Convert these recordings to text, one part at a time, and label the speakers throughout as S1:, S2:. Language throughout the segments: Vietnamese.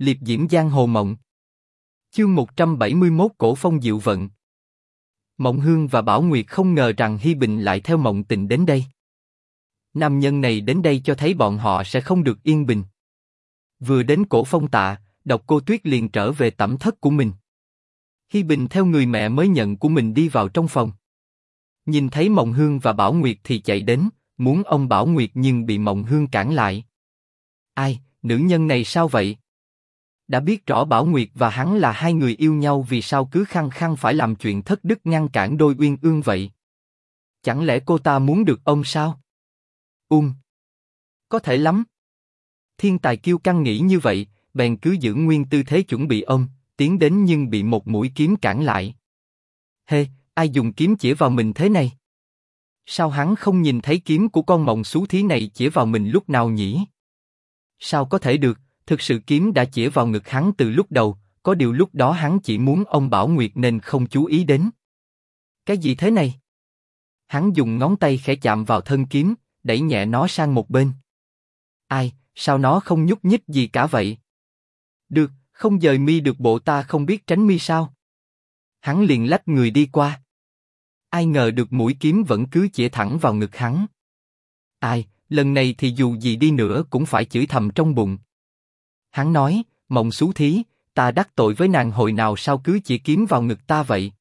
S1: liệp diễm giang hồ mộng. Chương 171 Cổ phong diệu vận. Mộng Hương và Bảo Nguyệt không ngờ rằng Hi Bình lại theo Mộng Tình đến đây. Nam nhân này đến đây cho thấy bọn họ sẽ không được yên bình. Vừa đến cổ phong tạ, độc cô Tuyết liền trở về tẩm thất của mình. Hi Bình theo người mẹ mới nhận của mình đi vào trong phòng. Nhìn thấy Mộng Hương và Bảo Nguyệt thì chạy đến, muốn ông Bảo Nguyệt nhưng bị Mộng Hương cản lại. Ai, nữ nhân này sao vậy? Đã biết rõ Bảo Nguyệt và hắn là hai người yêu nhau vì sao cứ khăng khăng phải làm chuyện thất đức ngăn cản đôi uyên ương vậy? Chẳng lẽ cô ta muốn được ông sao? Ung. Có thể lắm. Thiên tài kiêu căng nghĩ như vậy, bèn cứ giữ nguyên tư thế chuẩn bị ông, tiến đến nhưng bị một mũi kiếm cản lại. Hê, ai dùng kiếm chỉ vào mình thế này? Sao hắn không nhìn thấy kiếm của con mộng xú thí này chỉ vào mình lúc nào nhỉ? Sao có thể được? Thực sự kiếm đã chỉ vào ngực hắn từ lúc đầu, có điều lúc đó hắn chỉ muốn ông Bảo Nguyệt nên không chú ý đến. Cái gì thế này? Hắn dùng ngón tay khẽ chạm vào thân kiếm, đẩy nhẹ nó sang một bên. Ai, sao nó không nhúc nhích gì cả vậy? Được, không dời mi được bộ ta không biết tránh mi sao? Hắn liền lách người đi qua. Ai ngờ được mũi kiếm vẫn cứ chĩa thẳng vào ngực hắn. Ai, lần này thì dù gì đi nữa cũng phải chửi thầm trong bụng. Hắn nói, mộng xú thí, ta đắc tội với nàng hồi nào sao cứ chỉ kiếm vào ngực ta vậy?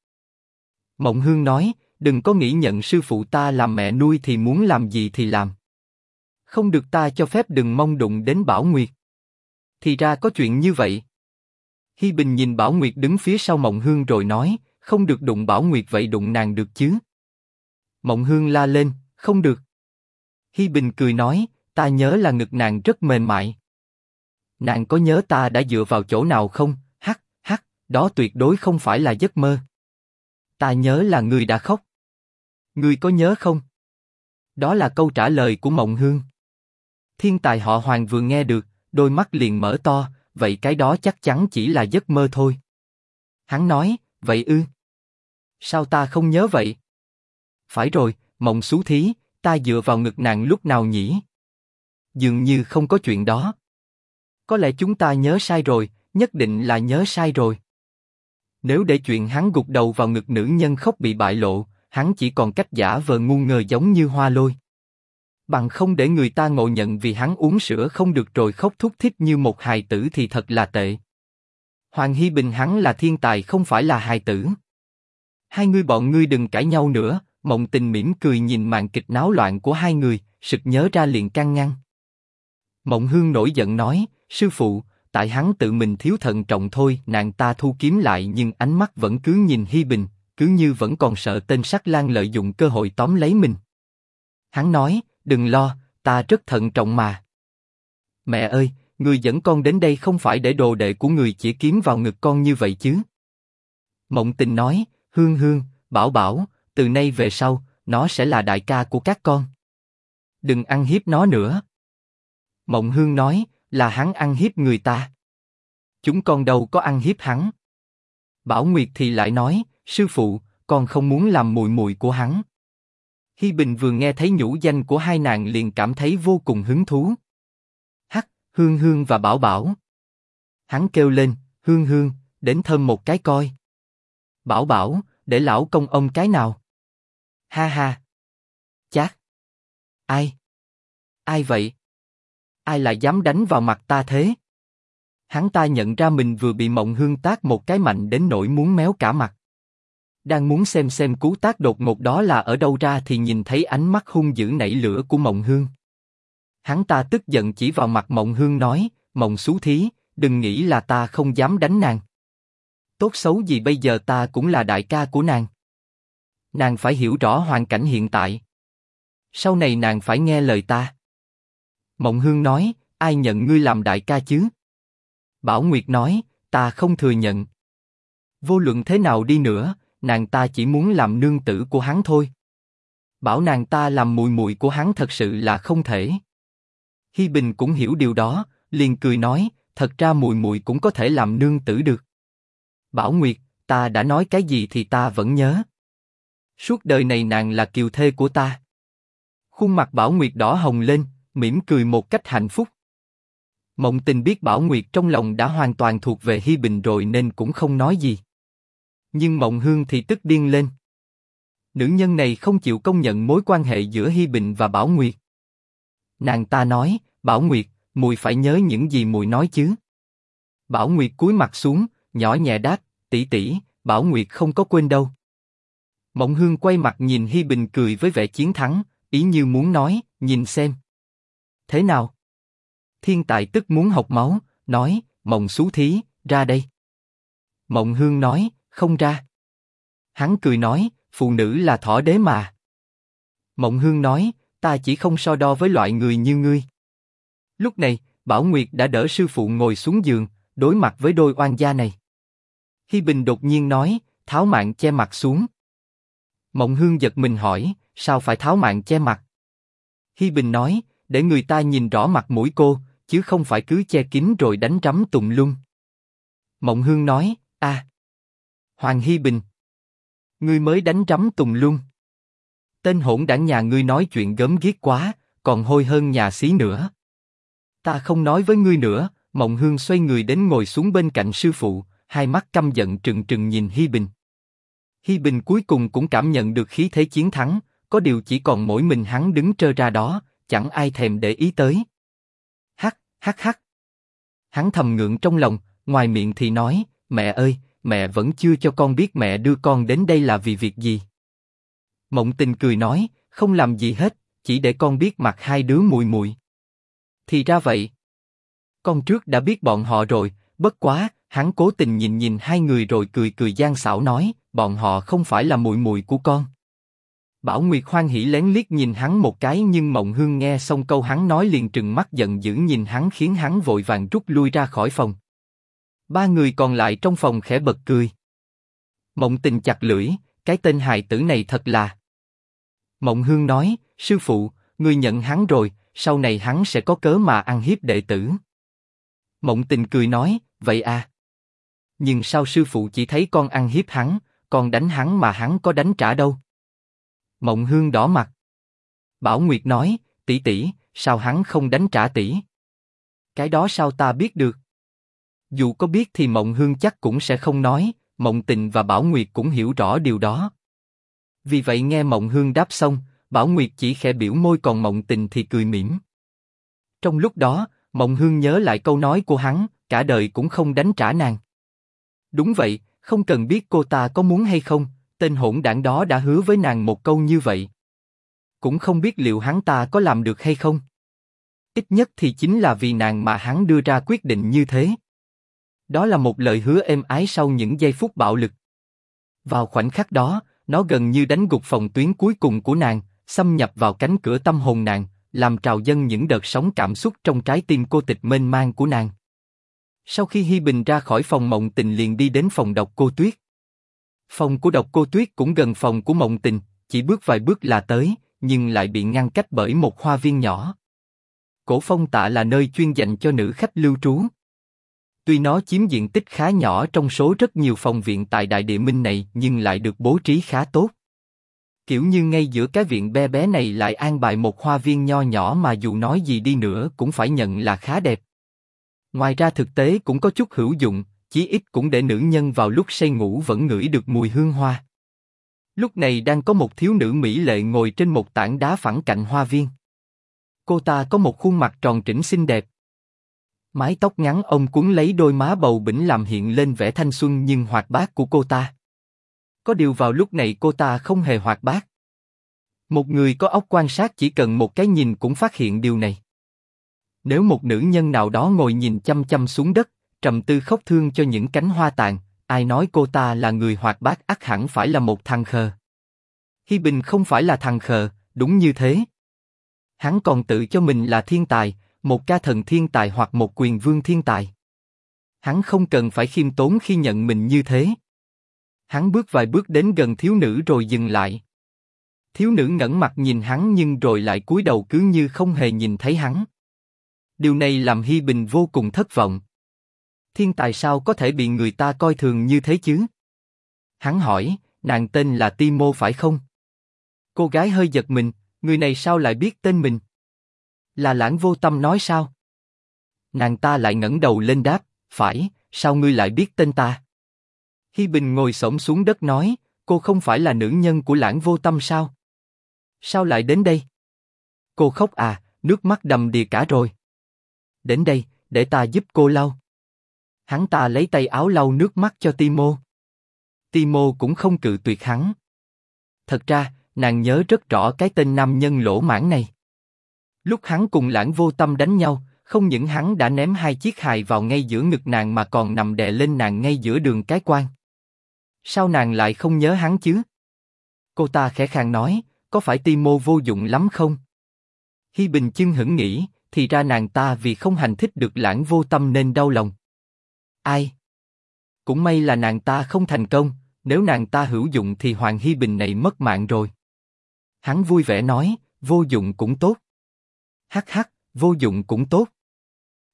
S1: Mộng Hương nói, đừng có nghĩ nhận sư phụ ta làm mẹ nuôi thì muốn làm gì thì làm. Không được ta cho phép đừng mong đụng đến Bảo Nguyệt. Thì ra có chuyện như vậy. Hi Bình nhìn Bảo Nguyệt đứng phía sau Mộng Hương rồi nói, không được đụng Bảo Nguyệt vậy đụng nàng được chứ? Mộng Hương la lên, không được. Hi Bình cười nói, ta nhớ là ngực nàng rất mềm mại. Nàng có nhớ ta đã dựa vào chỗ nào không? Hắc, hắc, đó tuyệt đối không phải là giấc mơ. Ta nhớ là người đã khóc. Người có nhớ không? Đó là câu trả lời của Mộng Hương. Thiên tài họ Hoàng vừa nghe được, đôi mắt liền mở to, vậy cái đó chắc chắn chỉ là giấc mơ thôi. Hắn nói, vậy ư? Sao ta không nhớ vậy? Phải rồi, Mộng xú thí, ta dựa vào ngực nàng lúc nào nhỉ? Dường như không có chuyện đó. Có lẽ chúng ta nhớ sai rồi, nhất định là nhớ sai rồi. Nếu để chuyện hắn gục đầu vào ngực nữ nhân khóc bị bại lộ, hắn chỉ còn cách giả vờ ngu ngơ giống như hoa lôi. Bằng không để người ta ngộ nhận vì hắn uống sữa không được rồi khóc thúc thích như một hài tử thì thật là tệ. Hoàng Hy Bình hắn là thiên tài không phải là hài tử. Hai người bọn ngươi đừng cãi nhau nữa, mộng tình mỉm cười nhìn màn kịch náo loạn của hai người, sực nhớ ra liền căng ngăn. Mộng Hương nổi giận nói, sư phụ, tại hắn tự mình thiếu thận trọng thôi. Nàng ta thu kiếm lại nhưng ánh mắt vẫn cứ nhìn Hi Bình, cứ như vẫn còn sợ tên sắc lang lợi dụng cơ hội tóm lấy mình. Hắn nói, đừng lo, ta rất thận trọng mà. Mẹ ơi, người dẫn con đến đây không phải để đồ đệ của người chỉ kiếm vào ngực con như vậy chứ? Mộng Tình nói, Hương Hương, Bảo Bảo, từ nay về sau, nó sẽ là đại ca của các con. Đừng ăn hiếp nó nữa. Mộng Hương nói, là hắn ăn hiếp người ta. Chúng con đâu có ăn hiếp hắn. Bảo Nguyệt thì lại nói, sư phụ, con không muốn làm mùi mùi của hắn. Hi Bình vừa nghe thấy nhũ danh của hai nàng liền cảm thấy vô cùng hứng thú. Hắc, Hương Hương và Bảo Bảo. Hắn kêu lên, Hương Hương, đến thơm một cái coi. Bảo Bảo, để lão công ông cái nào? Ha ha. Chát. Ai? Ai vậy? Ai lại dám đánh vào mặt ta thế? Hắn ta nhận ra mình vừa bị Mộng Hương tác một cái mạnh đến nỗi muốn méo cả mặt. Đang muốn xem xem cú tác đột ngột đó là ở đâu ra thì nhìn thấy ánh mắt hung dữ nảy lửa của Mộng Hương. Hắn ta tức giận chỉ vào mặt Mộng Hương nói, Mộng xú thí, đừng nghĩ là ta không dám đánh nàng. Tốt xấu gì bây giờ ta cũng là đại ca của nàng. Nàng phải hiểu rõ hoàn cảnh hiện tại. Sau này nàng phải nghe lời ta. Mộng Hương nói, ai nhận ngươi làm đại ca chứ? Bảo Nguyệt nói, ta không thừa nhận. Vô luận thế nào đi nữa, nàng ta chỉ muốn làm nương tử của hắn thôi. Bảo nàng ta làm mùi mùi của hắn thật sự là không thể. Hi Bình cũng hiểu điều đó, liền cười nói, thật ra mùi mùi cũng có thể làm nương tử được. Bảo Nguyệt, ta đã nói cái gì thì ta vẫn nhớ. Suốt đời này nàng là kiều thê của ta. Khuôn mặt Bảo Nguyệt đỏ hồng lên, mỉm cười một cách hạnh phúc. Mộng tình biết Bảo Nguyệt trong lòng đã hoàn toàn thuộc về Hi Bình rồi nên cũng không nói gì. Nhưng Mộng Hương thì tức điên lên. Nữ nhân này không chịu công nhận mối quan hệ giữa Hi Bình và Bảo Nguyệt. Nàng ta nói, Bảo Nguyệt, mùi phải nhớ những gì mùi nói chứ. Bảo Nguyệt cúi mặt xuống, nhỏ nhẹ đáp, tỷ tỷ, Bảo Nguyệt không có quên đâu. Mộng Hương quay mặt nhìn Hi Bình cười với vẻ chiến thắng, ý như muốn nói, nhìn xem. Thế nào? Thiên Tài tức muốn học máu, nói, Mộng xú thí, ra đây. Mộng Hương nói, không ra. Hắn cười nói, phụ nữ là thỏ đế mà. Mộng Hương nói, ta chỉ không so đo với loại người như ngươi. Lúc này, Bảo Nguyệt đã đỡ sư phụ ngồi xuống giường, đối mặt với đôi oan gia này. Hi Bình đột nhiên nói, tháo mạng che mặt xuống. Mộng Hương giật mình hỏi, sao phải tháo mạng che mặt? Hi Bình nói, để người ta nhìn rõ mặt mũi cô, chứ không phải cứ che kín rồi đánh trắm tùng lung. Mộng Hương nói, a, Hoàng Hi Bình, ngươi mới đánh trắm tùng lung. Tên hỗn đảng nhà ngươi nói chuyện gớm ghiếc quá, còn hôi hơn nhà xí nữa. Ta không nói với ngươi nữa. Mộng Hương xoay người đến ngồi xuống bên cạnh sư phụ, hai mắt căm giận trừng trừng nhìn Hi Bình. Hi Bình cuối cùng cũng cảm nhận được khí thế chiến thắng, có điều chỉ còn mỗi mình hắn đứng trơ ra đó, chẳng ai thèm để ý tới. Hắc, hắc hắc. Hắn thầm ngượng trong lòng, ngoài miệng thì nói, mẹ ơi, mẹ vẫn chưa cho con biết mẹ đưa con đến đây là vì việc gì. Mộng Tình cười nói, không làm gì hết, chỉ để con biết mặt hai đứa mùi mùi. Thì ra vậy. Con trước đã biết bọn họ rồi, bất quá, hắn cố tình nhìn nhìn hai người rồi cười cười gian xảo nói, bọn họ không phải là mùi mùi của con. Bảo Nguyệt hoan hỉ lén liếc nhìn hắn một cái nhưng Mộng Hương nghe xong câu hắn nói liền trừng mắt giận dữ nhìn hắn khiến hắn vội vàng rút lui ra khỏi phòng. Ba người còn lại trong phòng khẽ bật cười. Mộng tình chặt lưỡi, cái tên hài tử này thật là. Mộng Hương nói, sư phụ, người nhận hắn rồi, sau này hắn sẽ có cớ mà ăn hiếp đệ tử. Mộng tình cười nói, vậy à. Nhưng sao sư phụ chỉ thấy con ăn hiếp hắn, còn đánh hắn mà hắn có đánh trả đâu? Mộng hương đỏ mặt. Bảo Nguyệt nói, tỷ tỷ, sao hắn không đánh trả tỷ? Cái đó sao ta biết được? Dù có biết thì Mộng Hương chắc cũng sẽ không nói, Mộng Tình và Bảo Nguyệt cũng hiểu rõ điều đó. Vì vậy nghe Mộng Hương đáp xong, Bảo Nguyệt chỉ khẽ biểu môi còn Mộng Tình thì cười mỉm. Trong lúc đó, Mộng Hương nhớ lại câu nói của hắn, cả đời cũng không đánh trả nàng. Đúng vậy, không cần biết cô ta có muốn hay không, tên hỗn đảng đó đã hứa với nàng một câu như vậy. Cũng không biết liệu hắn ta có làm được hay không. Ít nhất thì chính là vì nàng mà hắn đưa ra quyết định như thế. Đó là một lời hứa êm ái sau những giây phút bạo lực. Vào khoảnh khắc đó, nó gần như đánh gục phòng tuyến cuối cùng của nàng, xâm nhập vào cánh cửa tâm hồn nàng, làm trào dâng những đợt sóng cảm xúc trong trái tim cô tịch mênh mang của nàng. Sau khi Hi Bình ra khỏi phòng Mộng Tình liền đi đến phòng độc cô Tuyết. Phòng của độc cô Tuyết cũng gần phòng của Mộng Tình, chỉ bước vài bước là tới, nhưng lại bị ngăn cách bởi một hoa viên nhỏ. Cổ phong tạ là nơi chuyên dành cho nữ khách lưu trú. Tuy nó chiếm diện tích khá nhỏ trong số rất nhiều phòng viện tại Đại Địa Minh này, nhưng lại được bố trí khá tốt. Kiểu như ngay giữa cái viện bé bé này lại an bài một hoa viên nho nhỏ mà dù nói gì đi nữa cũng phải nhận là khá đẹp. Ngoài ra thực tế cũng có chút hữu dụng, chí ít cũng để nữ nhân vào lúc say ngủ vẫn ngửi được mùi hương hoa. Lúc này đang có một thiếu nữ mỹ lệ ngồi trên một tảng đá phẳng cạnh hoa viên. Cô ta có một khuôn mặt tròn trĩnh xinh đẹp. Mái tóc ngắn ông cuốn lấy đôi má bầu bỉnh làm hiện lên vẻ thanh xuân nhưng hoạt bát của cô ta. Có điều vào lúc này cô ta không hề hoạt bát. Một người có óc quan sát chỉ cần một cái nhìn cũng phát hiện điều này. Nếu một nữ nhân nào đó ngồi nhìn chăm chăm xuống đất, trầm tư khóc thương cho những cánh hoa tàn, ai nói cô ta là người hoạt bát ắt hẳn phải là một thằng khờ. Hi Bình không phải là thằng khờ, đúng như thế. Hắn còn tự cho mình là thiên tài, một ca thần thiên tài hoặc một quyền vương thiên tài. Hắn không cần phải khiêm tốn khi nhận mình như thế. Hắn bước vài bước đến gần thiếu nữ rồi dừng lại. Thiếu nữ ngẩng mặt nhìn hắn nhưng rồi lại cúi đầu cứ như không hề nhìn thấy hắn. Điều này làm Hi Bình vô cùng thất vọng. Thiên tài sao có thể bị người ta coi thường như thế chứ? Hắn hỏi, nàng tên là Timo phải không? Cô gái hơi giật mình, người này sao lại biết tên mình? Là lãng vô tâm nói sao? Nàng ta lại ngẩng đầu lên đáp, phải, sao ngươi lại biết tên ta? Hi Bình ngồi sổng xuống đất nói, cô không phải là nữ nhân của lãng vô tâm sao? Sao lại đến đây? Cô khóc à, nước mắt đầm đìa cả rồi. Đến đây, để ta giúp cô lau. Hắn ta lấy tay áo lau nước mắt cho Timo. Timo cũng không cự tuyệt hắn. Thật ra, nàng nhớ rất rõ cái tên nam nhân lỗ mãn này. Lúc hắn cùng lãng vô tâm đánh nhau, không những hắn đã ném hai chiếc hài vào ngay giữa ngực nàng mà còn nằm đè lên nàng ngay giữa đường cái quan. Sao nàng lại không nhớ hắn chứ? Cô ta khẽ khàng nói, có phải Timo vô dụng lắm không? Hi Bình chưng hững nghĩ, thì ra nàng ta vì không hành thích được lãng vô tâm nên đau lòng. Ai? Cũng may là nàng ta không thành công, nếu nàng ta hữu dụng thì Hoàng Hi Bình này mất mạng rồi. Hắn vui vẻ nói, vô dụng cũng tốt. Hắc hắc, vô dụng cũng tốt.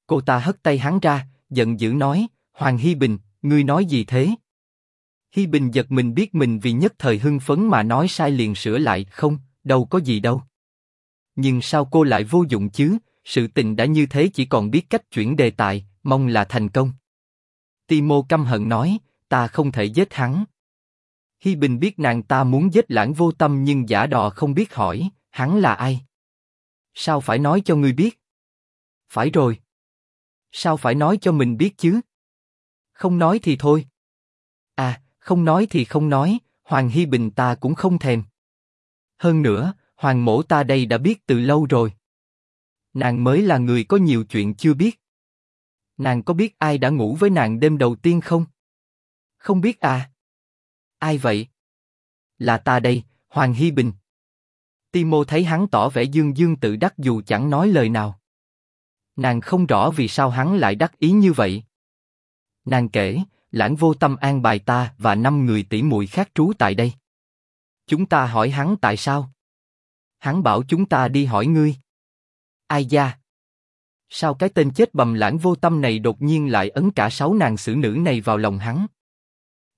S1: Cô ta hất tay hắn ra, giận dữ nói, Hoàng Hi Bình, ngươi nói gì thế? Hi Bình giật mình biết mình vì nhất thời hưng phấn mà nói sai liền sửa lại, không, đâu có gì đâu. Nhưng sao cô lại vô dụng chứ? Sự tình đã như thế chỉ còn biết cách chuyển đề tài, mong là thành công. Timo căm hận nói, ta không thể giết hắn. Hi Bình biết nàng ta muốn giết lãng vô tâm nhưng giả đò không biết hỏi, hắn là ai? Sao phải nói cho ngươi biết? Phải rồi. Sao phải nói cho mình biết chứ? Không nói thì thôi. À, không nói thì không nói, Hoàng Hi Bình ta cũng không thèm. Hơn nữa, Hoàng mổ ta đây đã biết từ lâu rồi. Nàng mới là người có nhiều chuyện chưa biết. Nàng có biết ai đã ngủ với nàng đêm đầu tiên không? Không biết à? Ai vậy? Là ta đây, Hoàng Hi Bình. Timo thấy hắn tỏ vẻ dương dương tự đắc dù chẳng nói lời nào. Nàng không rõ vì sao hắn lại đắc ý như vậy. Nàng kể, lãng vô tâm an bài ta và năm người tỷ muội khác trú tại đây. Chúng ta hỏi hắn tại sao? Hắn bảo chúng ta đi hỏi ngươi. Ai da? Sao cái tên chết bầm lãng vô tâm này đột nhiên lại ấn cả sáu nàng xử nữ này vào lòng hắn?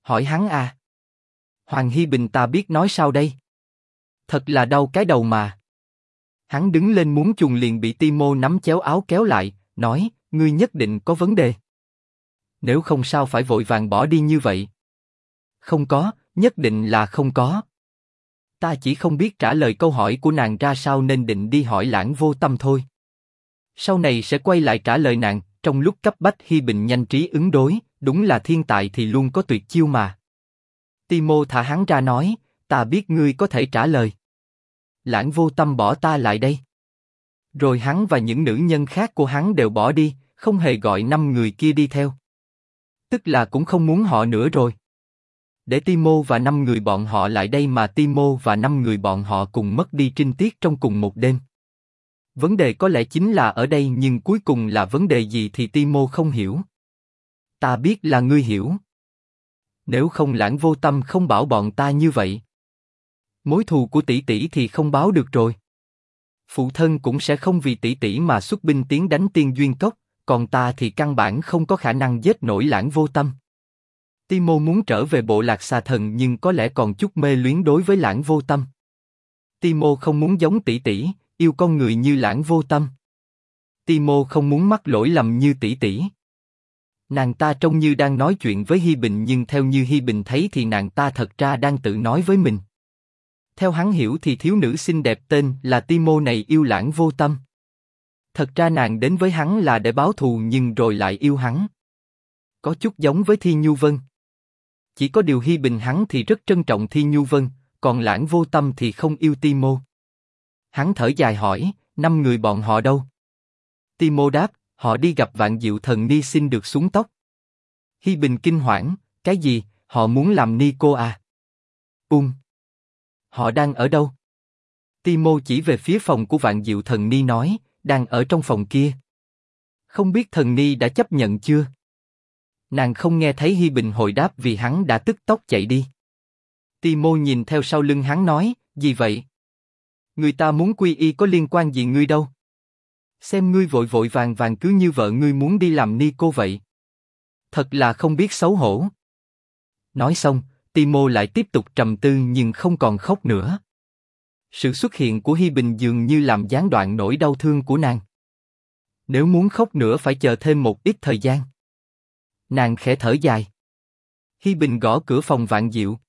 S1: Hỏi hắn à? Hoàng hy Bình ta biết nói sao đây? Thật là đau cái đầu mà. Hắn đứng lên muốn chuồn liền bị Timo nắm chéo áo kéo lại, nói, ngươi nhất định có vấn đề. Nếu không sao phải vội vàng bỏ đi như vậy? Không có, nhất định là không có. Ta chỉ không biết trả lời câu hỏi của nàng ra sao nên định đi hỏi lãng vô tâm thôi. Sau này sẽ quay lại trả lời nàng, trong lúc cấp bách Hi Bình nhanh trí ứng đối, đúng là thiên tài thì luôn có tuyệt chiêu mà. Timo thả hắn ra nói, ta biết ngươi có thể trả lời. Lãng vô tâm bỏ ta lại đây. Rồi hắn và những nữ nhân khác của hắn đều bỏ đi, không hề gọi năm người kia đi theo. Tức là cũng không muốn họ nữa rồi. Để Timo và năm người bọn họ lại đây mà Timo và năm người bọn họ cùng mất đi trinh tiết trong cùng một đêm. Vấn đề có lẽ chính là ở đây nhưng cuối cùng là vấn đề gì thì Timo không hiểu. Ta biết là ngươi hiểu. Nếu không lãng vô tâm không bảo bọn ta như vậy. Mối thù của tỷ tỷ thì không báo được rồi. Phụ thân cũng sẽ không vì tỷ tỷ mà xuất binh tiến đánh tiên duyên cốc, còn ta thì căn bản không có khả năng giết nổi lãng vô tâm. Timo muốn trở về bộ lạc xa thần nhưng có lẽ còn chút mê luyến đối với lãng vô tâm. Timo không muốn giống tỷ tỷ, yêu con người như lãng vô tâm. Timo không muốn mắc lỗi lầm như tỷ tỷ. Nàng ta trông như đang nói chuyện với Hi Bình nhưng theo như Hi Bình thấy thì nàng ta thật ra đang tự nói với mình. Theo hắn hiểu thì thiếu nữ xinh đẹp tên là Timo này yêu lãng vô tâm. Thật ra nàng đến với hắn là để báo thù nhưng rồi lại yêu hắn. Có chút giống với Thi Nhu Vân. Chỉ có điều Hi Bình hắn thì rất trân trọng Thi Nhu Vân, còn lãng vô tâm thì không yêu Timo. Hắn thở dài hỏi, năm người bọn họ đâu? Timo đáp, họ đi gặp vạn diệu thần ni xin được xuống tóc. Hi Bình kinh hoảng, cái gì, họ muốn làm ni cô à? Ung. Họ đang ở đâu? Timo chỉ về phía phòng của vạn diệu thần ni nói, đang ở trong phòng kia. Không biết thần ni đã chấp nhận chưa? Nàng không nghe thấy Hi Bình hồi đáp vì hắn đã tức tốc chạy đi. Timo nhìn theo sau lưng hắn nói, gì vậy? Người ta muốn quy y có liên quan gì ngươi đâu? Xem ngươi vội vội vàng vàng cứ như vợ ngươi muốn đi làm ni cô vậy. Thật là không biết xấu hổ. Nói xong, Timo lại tiếp tục trầm tư nhưng không còn khóc nữa. Sự xuất hiện của Hi Bình dường như làm gián đoạn nỗi đau thương của nàng. Nếu muốn khóc nữa phải chờ thêm một ít thời gian. Nàng khẽ thở dài. Hi Bình gõ cửa phòng Vạn Diệu.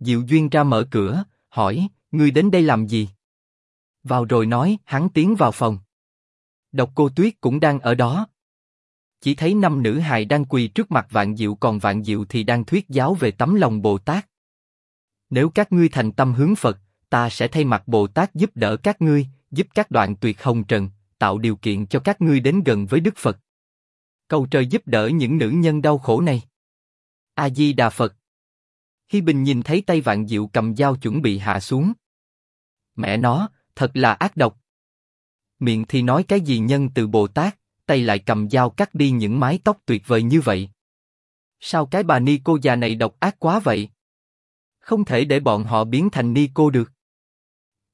S1: Diệu Duyên ra mở cửa, hỏi, ngươi đến đây làm gì? Vào rồi nói, hắn tiến vào phòng. Độc cô Tuyết cũng đang ở đó. Chỉ thấy năm nữ hài đang quỳ trước mặt Vạn Diệu còn Vạn Diệu thì đang thuyết giáo về tấm lòng Bồ Tát. Nếu các ngươi thành tâm hướng Phật, ta sẽ thay mặt Bồ Tát giúp đỡ các ngươi, giúp các đoạn tuyệt hồng trần, tạo điều kiện cho các ngươi đến gần với Đức Phật. Cầu trời giúp đỡ những nữ nhân đau khổ này. A Di Đà Phật. Hi Bình nhìn thấy tay Vạn Diệu cầm dao chuẩn bị hạ xuống. Mẹ nó, thật là ác độc. Miệng thì nói cái gì nhân từ Bồ Tát, tay lại cầm dao cắt đi những mái tóc tuyệt vời như vậy. Sao cái bà ni cô già này độc ác quá vậy? Không thể để bọn họ biến thành ni cô được.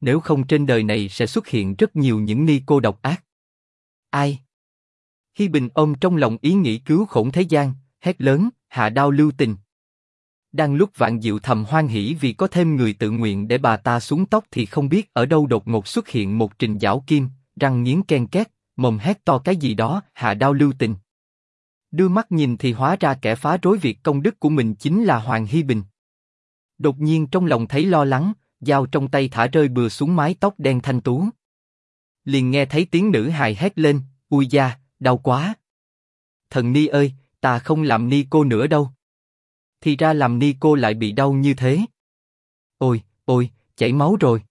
S1: Nếu không trên đời này sẽ xuất hiện rất nhiều những ni cô độc ác. Ai? Hi Bình ôm trong lòng ý nghĩ cứu khổng thế gian, hét lớn, hạ đao lưu tình. Đang lúc vạn diệu thầm hoan hỉ vì có thêm người tự nguyện để bà ta xuống tóc thì không biết ở đâu đột ngột xuất hiện một trình giảo kim, răng nghiến ken két, mồm hét to cái gì đó, hạ đao lưu tình. Đưa mắt nhìn thì hóa ra kẻ phá rối việc công đức của mình chính là Hoàng Hy Bình. Đột nhiên trong lòng thấy lo lắng, dao trong tay thả rơi bừa xuống mái tóc đen thanh tú. Liền nghe thấy tiếng nữ hài hét lên, ui da, đau quá. Thần Ni ơi, ta không làm Ni cô nữa đâu. Thì ra làm Ni cô lại bị đau như thế. Ôi, ôi, chảy máu rồi.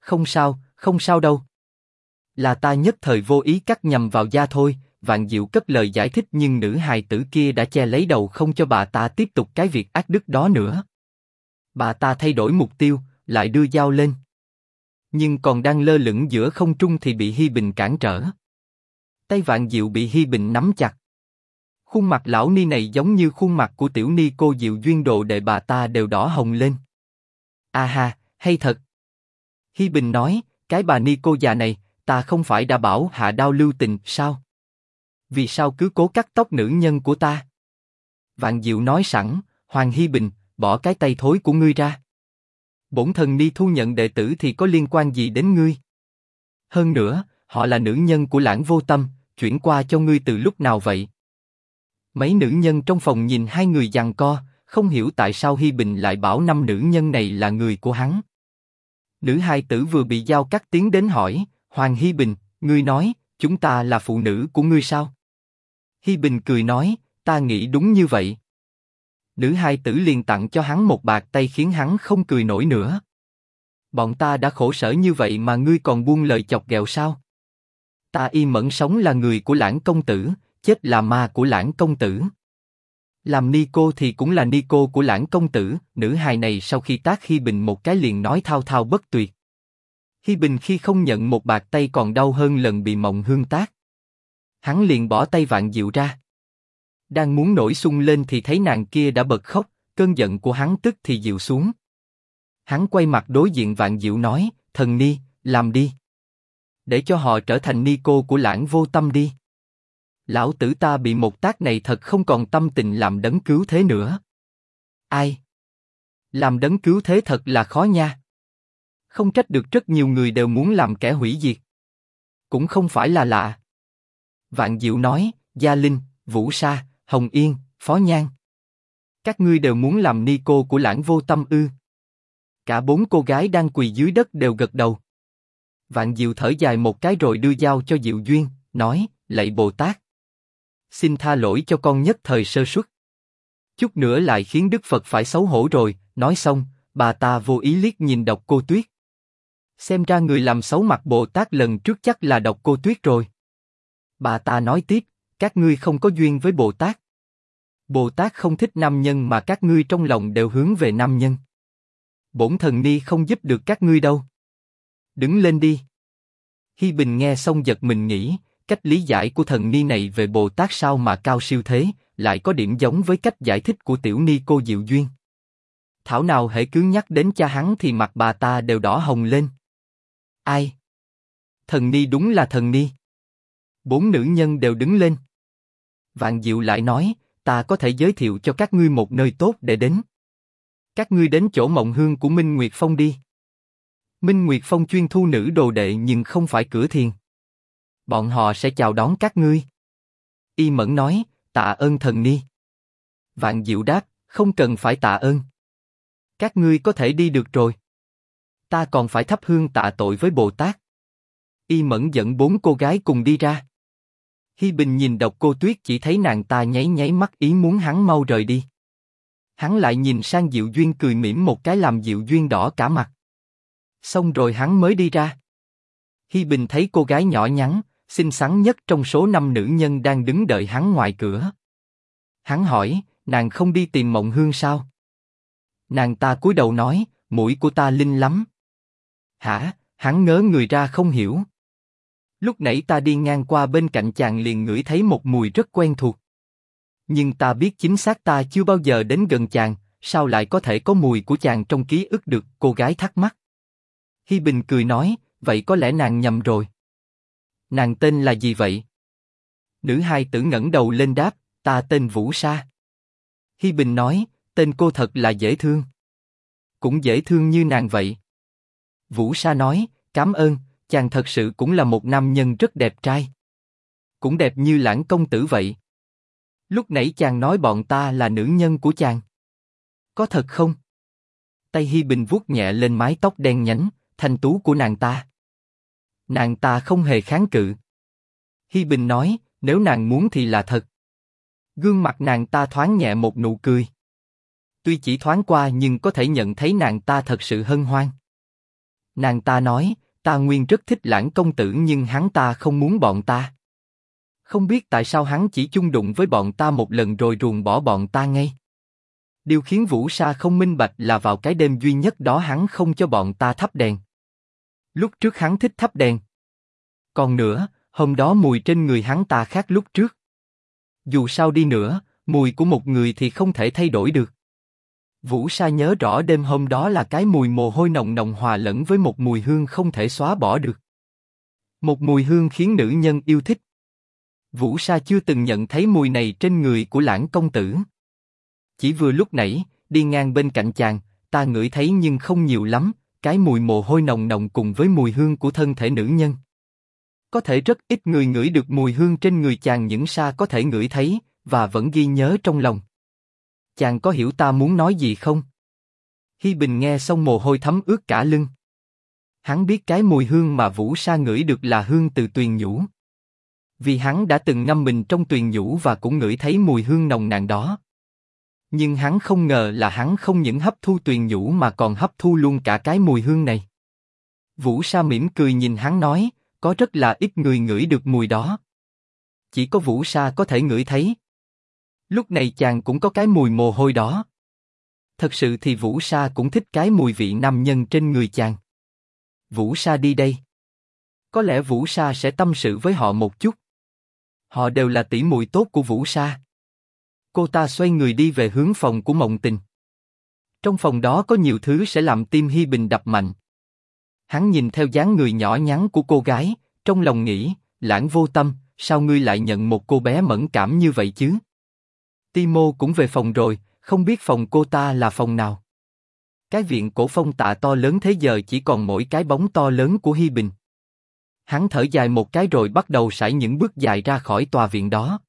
S1: Không sao, không sao đâu. Là ta nhất thời vô ý cắt nhầm vào da thôi, Vạn Diệu cất lời giải thích nhưng nữ hài tử kia đã che lấy đầu không cho bà ta tiếp tục cái việc ác đức đó nữa. Bà ta thay đổi mục tiêu, lại đưa dao lên. Nhưng còn đang lơ lửng giữa không trung thì bị Hi Bình cản trở. Tay Vạn Diệu bị Hi Bình nắm chặt. Khuôn mặt lão ni này giống như khuôn mặt của tiểu ni cô Diệu duyên đồ đệ bà ta đều đỏ hồng lên. A ha, hay thật. Hi Bình nói, cái bà ni cô già này, ta không phải đã bảo hạ đao lưu tình sao? Vì sao cứ cố cắt tóc nữ nhân của ta? Vạn Diệu nói sẵn, Hoàng Hi Bình, bỏ cái tay thối của ngươi ra. Bổn thần ni thu nhận đệ tử thì có liên quan gì đến ngươi? Hơn nữa, họ là nữ nhân của lãng vô tâm, chuyển qua cho ngươi từ lúc nào vậy? Mấy nữ nhân trong phòng nhìn hai người giằng co, không hiểu tại sao Hi Bình lại bảo năm nữ nhân này là người của hắn. Nữ hai tử vừa bị giao cắt tiến đến hỏi, Hoàng Hi Bình, ngươi nói, chúng ta là phụ nữ của ngươi sao? Hi Bình cười nói, ta nghĩ đúng như vậy. Nữ hai tử liền tặng cho hắn một bạc tay khiến hắn không cười nổi nữa. Bọn ta đã khổ sở như vậy mà ngươi còn buông lời chọc ghẹo sao? Ta y mẫn sống là người của lãng công tử, chết là ma của lãng công tử. Làm ni cô thì cũng là ni cô của lãng công tử, nữ hài này sau khi tác Hi Bình một cái liền nói thao thao bất tuyệt. Hi Bình khi không nhận một bạc tay còn đau hơn lần bị mộng hương tác. Hắn liền bỏ tay vạn diệu ra. Đang muốn nổi sung lên thì thấy nàng kia đã bật khóc, cơn giận của hắn tức thì dịu xuống. Hắn quay mặt đối diện vạn diệu nói, thần ni, làm đi. Để cho họ trở thành ni cô của lãng vô tâm đi. Lão tử ta bị một tác này thật không còn tâm tình làm đấng cứu thế nữa. Ai? Làm đấng cứu thế thật là khó nha. Không trách được rất nhiều người đều muốn làm kẻ hủy diệt. Cũng không phải là lạ. Vạn Diệu nói, Gia Linh, Vũ Sa, Hồng Yên, Phó Nhan. Các ngươi đều muốn làm ni cô của lãng vô tâm ư. Cả bốn cô gái đang quỳ dưới đất đều gật đầu. Vạn Diệu thở dài một cái rồi đưa dao cho Diệu Duyên, nói, lạy Bồ Tát. Xin tha lỗi cho con nhất thời sơ suất. Chút nữa lại khiến Đức Phật phải xấu hổ rồi, nói xong, bà ta vô ý liếc nhìn độc cô Tuyết. Xem ra người làm xấu mặt Bồ Tát lần trước chắc là độc cô Tuyết rồi. Bà ta nói tiếp, các ngươi không có duyên với Bồ Tát. Bồ Tát không thích nam nhân mà các ngươi trong lòng đều hướng về nam nhân. Bổn thần ni không giúp được các ngươi đâu. Đứng lên đi. Hi Bình nghe xong giật mình nghĩ, cách lý giải của thần ni này về Bồ Tát sao mà cao siêu thế, lại có điểm giống với cách giải thích của tiểu ni cô Diệu Duyên. Thảo nào hễ cứ nhắc đến cha hắn thì mặt bà ta đều đỏ hồng lên. Ai? Thần ni đúng là thần ni. Bốn nữ nhân đều đứng lên. Vạn Diệu lại nói, ta có thể giới thiệu cho các ngươi một nơi tốt để đến. Các ngươi đến chỗ mộng hương của Minh Nguyệt Phong đi. Minh Nguyệt Phong chuyên thu nữ đồ đệ nhưng không phải cửa thiền. Bọn họ sẽ chào đón các ngươi. Y Mẫn nói, tạ ơn thần ni. Vạn Diệu đáp, không cần phải tạ ơn. Các ngươi có thể đi được rồi. Ta còn phải thắp hương tạ tội với Bồ Tát. Y Mẫn dẫn bốn cô gái cùng đi ra. Hi Bình nhìn độc cô Tuyết chỉ thấy nàng ta nháy nháy mắt ý muốn hắn mau rời đi. Hắn lại nhìn sang Diệu Duyên cười mỉm một cái làm Diệu Duyên đỏ cả mặt. Xong rồi hắn mới đi ra. Hi Bình thấy cô gái nhỏ nhắn, xinh xắn nhất trong số năm nữ nhân đang đứng đợi hắn ngoài cửa. Hắn hỏi, nàng không đi tìm Mộng Hương sao? Nàng ta cúi đầu nói, mũi của ta linh lắm. Hả? Hắn ngớ người ra không hiểu. Lúc nãy ta đi ngang qua bên cạnh chàng liền ngửi thấy một mùi rất quen thuộc. Nhưng ta biết chính xác ta chưa bao giờ đến gần chàng, sao lại có thể có mùi của chàng trong ký ức được? Cô gái thắc mắc. Hi Bình cười nói, vậy có lẽ nàng nhầm rồi. Nàng tên là gì vậy? Nữ hai tử ngẩng đầu lên đáp, ta tên Vũ Sa. Hi Bình nói, tên cô thật là dễ thương. Cũng dễ thương như nàng vậy. Vũ Sa nói, cảm ơn, chàng thật sự cũng là một nam nhân rất đẹp trai. Cũng đẹp như lãng công tử vậy. Lúc nãy chàng nói bọn ta là nữ nhân của chàng. Có thật không? Tay Hi Bình vuốt nhẹ lên mái tóc đen nhánh, thanh tú của nàng ta. Nàng ta không hề kháng cự. Hi Bình nói, nếu nàng muốn thì là thật. Gương mặt nàng ta thoáng nhẹ một nụ cười. Tuy chỉ thoáng qua nhưng có thể nhận thấy nàng ta thật sự hân hoan. Nàng ta nói, ta nguyên rất thích lãng công tử nhưng hắn ta không muốn bọn ta. Không biết tại sao hắn chỉ chung đụng với bọn ta một lần rồi ruồng bỏ bọn ta ngay. Điều khiến Vũ Sa không minh bạch là vào cái đêm duy nhất đó hắn không cho bọn ta thắp đèn. Lúc trước hắn thích thắp đèn. Còn nữa, hôm đó mùi trên người hắn ta khác lúc trước. Dù sao đi nữa, mùi của một người thì không thể thay đổi được. Vũ Sa nhớ rõ đêm hôm đó là cái mùi mồ hôi nồng nồng hòa lẫn với một mùi hương không thể xóa bỏ được. Một mùi hương khiến nữ nhân yêu thích. Vũ Sa chưa từng nhận thấy mùi này trên người của lãng công tử. Chỉ vừa lúc nãy, đi ngang bên cạnh chàng, ta ngửi thấy nhưng không nhiều lắm, cái mùi mồ hôi nồng nồng cùng với mùi hương của thân thể nữ nhân. Có thể rất ít người ngửi được mùi hương trên người chàng những sa có thể ngửi thấy, và vẫn ghi nhớ trong lòng. Chàng có hiểu ta muốn nói gì không? Hi Bình nghe xong mồ hôi thấm ướt cả lưng. Hắn biết cái mùi hương mà Vũ Sa ngửi được là hương từ tuyền nhũ. Vì hắn đã từng ngâm mình trong tuyền nhũ và cũng ngửi thấy mùi hương nồng nàn đó. Nhưng hắn không ngờ là hắn không những hấp thu tuyền nhũ mà còn hấp thu luôn cả cái mùi hương này. Vũ Sa mỉm cười nhìn hắn nói, có rất là ít người ngửi được mùi đó. Chỉ có Vũ Sa có thể ngửi thấy. Lúc này chàng cũng có cái mùi mồ hôi đó. Thật sự thì Vũ Sa cũng thích cái mùi vị nam nhân trên người chàng. Vũ Sa đi đây. Có lẽ Vũ Sa sẽ tâm sự với họ một chút. Họ đều là tỷ muội tốt của Vũ Sa. Cô ta xoay người đi về hướng phòng của Mộng Tình. Trong phòng đó có nhiều thứ sẽ làm tim Hi Bình đập mạnh. Hắn nhìn theo dáng người nhỏ nhắn của cô gái, trong lòng nghĩ, lãng vô tâm, sao ngươi lại nhận một cô bé mẫn cảm như vậy chứ? Timo cũng về phòng rồi, không biết phòng cô ta là phòng nào. Cái viện cổ phong tạ to lớn thế giờ chỉ còn mỗi cái bóng to lớn của Hi Bình. Hắn thở dài một cái rồi bắt đầu sải những bước dài ra khỏi tòa viện đó.